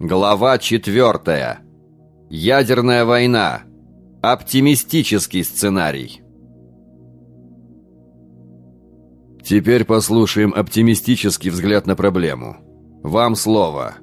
Глава четвертая. Ядерная война. Оптимистический сценарий. Теперь послушаем оптимистический взгляд на проблему. Вам слово.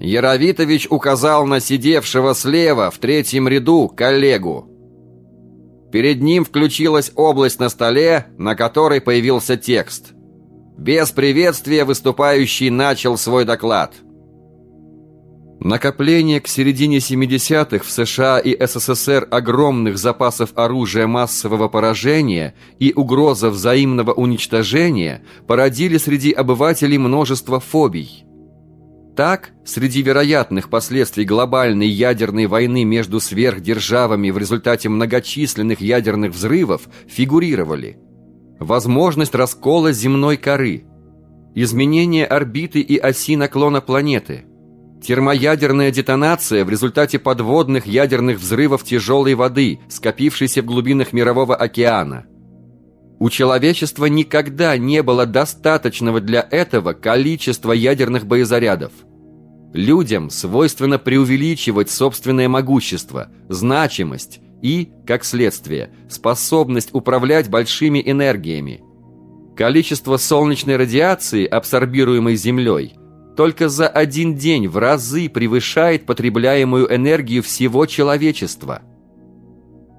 Яровитович указал на сидевшего слева в третьем ряду коллегу. Перед ним включилась область на столе, на которой появился текст. Без приветствия выступающий начал свой доклад. Накопление к середине 70-х в США и СССР огромных запасов оружия массового поражения и угроза взаимного уничтожения породили среди обывателей множество фобий. Так, среди вероятных последствий глобальной ядерной войны между сверхдержавами в результате многочисленных ядерных взрывов фигурировали возможность раскола земной коры, изменение орбиты и оси наклона планеты, термоядерная детонация в результате подводных ядерных взрывов тяжелой воды, скопившейся в глубинах Мирового океана. У человечества никогда не было достаточного для этого количества ядерных боезарядов. Людям свойственно преувеличивать собственное могущество, значимость и, как следствие, способность управлять большими энергиями. Количество солнечной радиации, абсорбируемой Землей, только за один день в разы превышает потребляемую энергию всего человечества.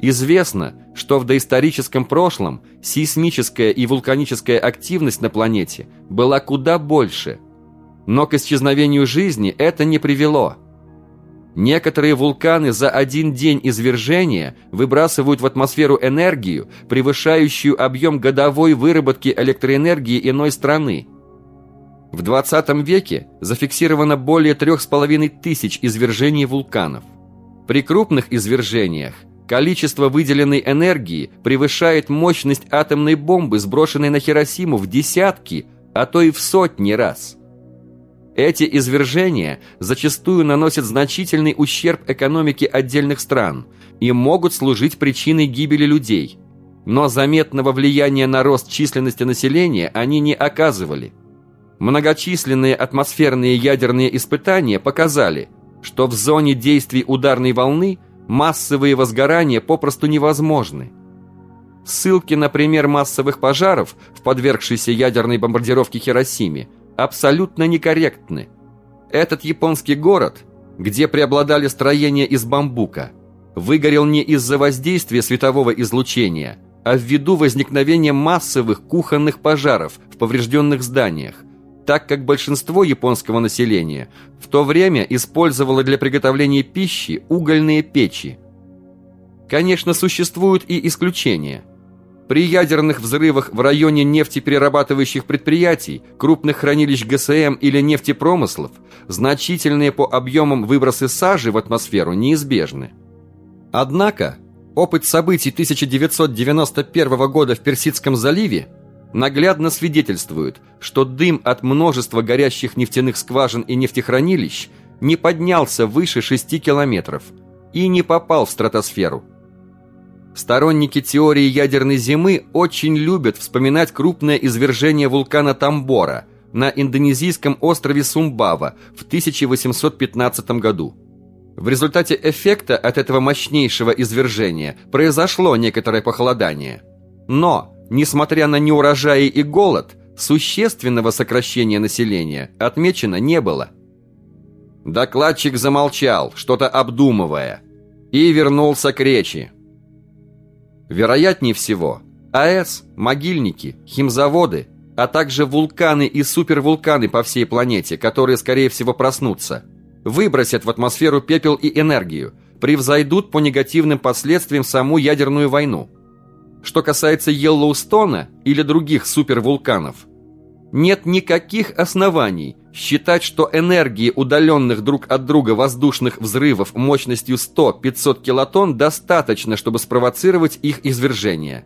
Известно, что в доисторическом прошлом сейсмическая и вулканическая активность на планете была куда больше – но к исчезновению жизни это не привело. Некоторые вулканы за один день извержения выбрасывают в атмосферу энергию, превышающую объем годовой выработки электроэнергии иной страны. В 20 веке зафиксировано более 3,5 тысяч извержений вулканов. При крупных извержениях количество выделенной энергии превышает мощность атомной бомбы, сброшенной на Хиросиму в десятки, а то и в сотни раз – эти извержения зачастую наносят значительный ущерб экономике отдельных стран и могут служить причиной гибели людей. Но заметного влияния на рост численности населения они не оказывали. Многочисленные атмосферные ядерные испытания показали, что в зоне действий ударной волны массовые возгорания попросту невозможны. Ссылки на пример массовых пожаров в подвергшейся ядерной бомбардировке Хиросиме – абсолютно некорректны. Этот японский город, где преобладали строения из бамбука, выгорел не из-за воздействия светового излучения, а ввиду возникновения массовых кухонных пожаров в поврежденных зданиях, так как большинство японского населения в то время использовало для приготовления пищи угольные печи. Конечно, существуют и исключения – при ядерных взрывах в районе нефтеперерабатывающих предприятий, крупных хранилищ ГСМ или нефтепромыслов, значительные по объемам выбросы сажи в атмосферу неизбежны. Однако, опыт событий 1991 года в Персидском заливе наглядно свидетельствует, что дым от множества горящих нефтяных скважин и нефтехранилищ не поднялся выше 6 километров и не попал в стратосферу – Сторонники теории ядерной зимы очень любят вспоминать крупное извержение вулкана Тамбора на индонезийском острове Сумбава в 1815 году. В результате эффекта от этого мощнейшего извержения произошло некоторое похолодание. Но, несмотря на неурожаи и голод, существенного сокращения населения отмечено не было. Докладчик замолчал, что-то обдумывая, и вернулся к речи. Вероятнее всего, АЭС, могильники, химзаводы, а также вулканы и супервулканы по всей планете, которые, скорее всего, проснутся, выбросят в атмосферу пепел и энергию, превзойдут по негативным последствиям саму ядерную войну. Что касается Йеллоустона или других супервулканов, нет никаких оснований Считать, что энергии удаленных друг от друга воздушных взрывов мощностью 100-500 килотонн достаточно, чтобы спровоцировать их извержение.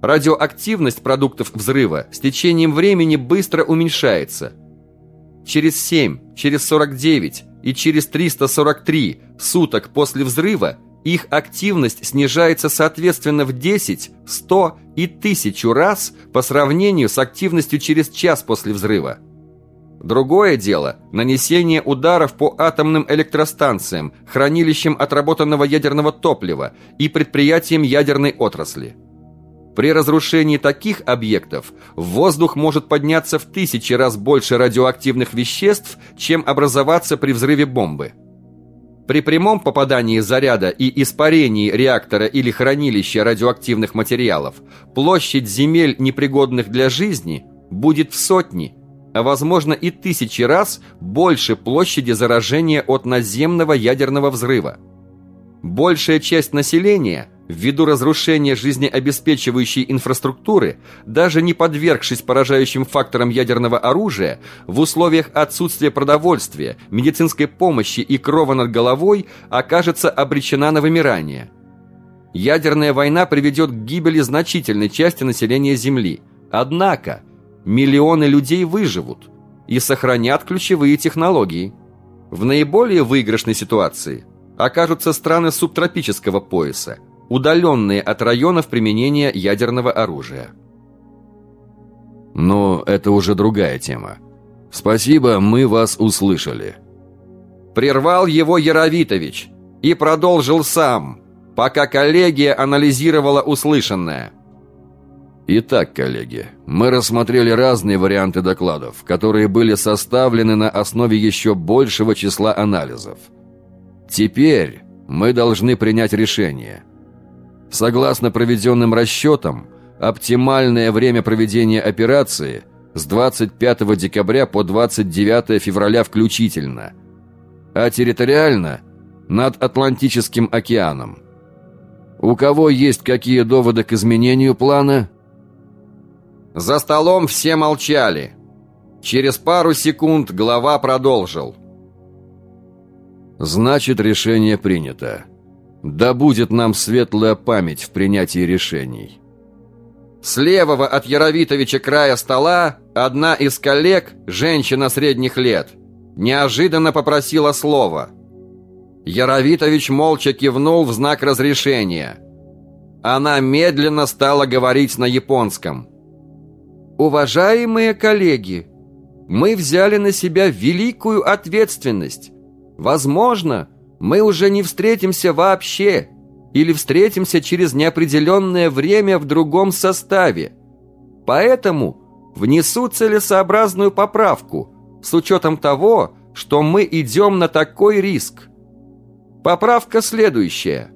Радиоактивность продуктов взрыва с течением времени быстро уменьшается. Через 7, через 49 и через 343 суток после взрыва их активность снижается соответственно в 10, 100 и 1000 раз по сравнению с активностью через час после взрыва. Другое дело – нанесение ударов по атомным электростанциям, хранилищам отработанного ядерного топлива и предприятиям ядерной отрасли. При разрушении таких объектов в воздух может подняться в тысячи раз больше радиоактивных веществ, чем образоваться при взрыве бомбы. При прямом попадании заряда и испарении реактора или хранилища радиоактивных материалов площадь земель, непригодных для жизни, будет в сотни – а возможно и тысячи раз больше площади заражения от наземного ядерного взрыва. Большая часть населения, ввиду разрушения жизнеобеспечивающей инфраструктуры, даже не подвергшись поражающим факторам ядерного оружия, в условиях отсутствия продовольствия, медицинской помощи и крова над головой окажется обречена на вымирание. Ядерная война приведет к гибели значительной части населения Земли. Однако – миллионы людей выживут и сохранят ключевые технологии. В наиболее выигрышной ситуации окажутся страны субтропического пояса, удаленные от районов применения ядерного оружия. Но это уже другая тема. Спасибо, мы вас услышали. Прервал его Яровитович и продолжил сам, пока коллегия анализировала услышанное – Итак, коллеги, мы рассмотрели разные варианты докладов, которые были составлены на основе еще большего числа анализов. Теперь мы должны принять решение. Согласно проведенным расчетам, оптимальное время проведения операции с 25 декабря по 29 февраля включительно, а территориально – над Атлантическим океаном. У кого есть какие доводы к изменению плана – за столом все молчали. Через пару секунд глава продолжил. «Значит, решение принято. Да будет нам светлая память в принятии решений». С левого от Яровитовича края стола одна из коллег, женщина средних лет, неожиданно попросила слова. Яровитович молча кивнул в знак разрешения. Она медленно стала говорить на японском – Уважаемые коллеги, мы взяли на себя великую ответственность. Возможно, мы уже не встретимся вообще или встретимся через неопределенное время в другом составе. Поэтому внесу целесообразную поправку с учетом того, что мы идем на такой риск. Поправка следующая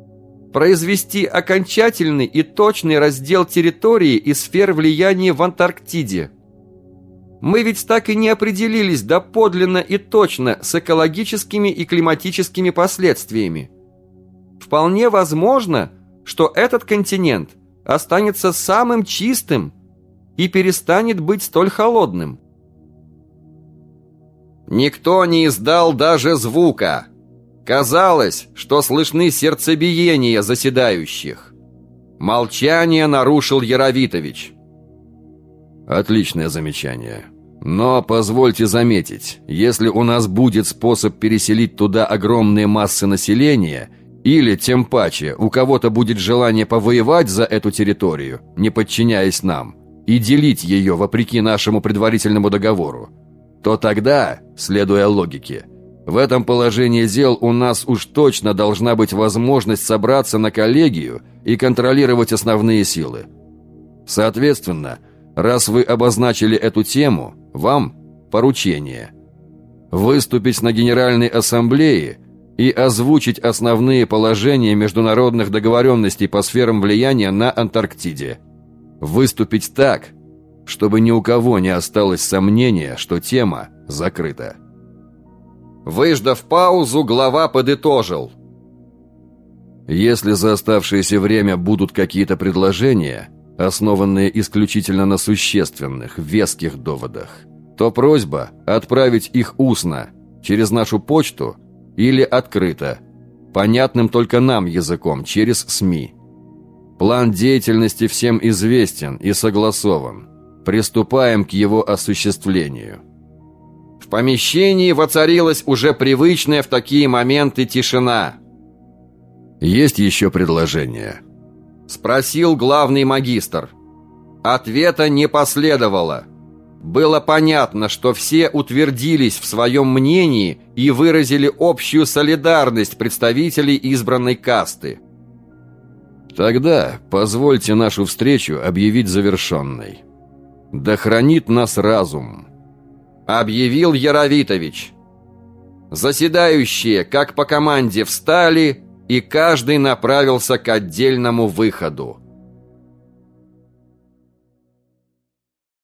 – произвести окончательный и точный раздел территории и сфер влияния в Антарктиде. Мы ведь так и не определились доподлинно и точно с экологическими и климатическими последствиями. Вполне возможно, что этот континент останется самым чистым и перестанет быть столь холодным. Никто не издал даже звука – Казалось, что слышны сердцебиения заседающих. Молчание нарушил Яровитович. Отличное замечание. Но позвольте заметить, если у нас будет способ переселить туда огромные массы населения, или, тем паче, у кого-то будет желание повоевать за эту территорию, не подчиняясь нам, и делить ее вопреки нашему предварительному договору, то тогда, следуя логике, в этом положении дел у нас уж точно должна быть возможность собраться на коллегию и контролировать основные силы. Соответственно, раз вы обозначили эту тему, вам поручение. Выступить на Генеральной Ассамблее и озвучить основные положения международных договоренностей по сферам влияния на Антарктиде. Выступить так, чтобы ни у кого не осталось сомнения, что тема закрыта. Выждав паузу, глава подытожил. «Если за оставшееся время будут какие-то предложения, основанные исключительно на существенных, веских доводах, то просьба отправить их устно, через нашу почту или открыто, понятным только нам языком, через СМИ. План деятельности всем известен и согласован. Приступаем к его осуществлению» помещении воцарилась уже привычная в такие моменты тишина. «Есть еще предложение?» Спросил главный магистр. Ответа не последовало. Было понятно, что все утвердились в своем мнении и выразили общую солидарность представителей избранной касты. Тогда позвольте нашу встречу объявить завершенной. Да хранит нас разум, объявил Яровитович. Заседающие, как по команде, встали, и каждый направился к отдельному выходу.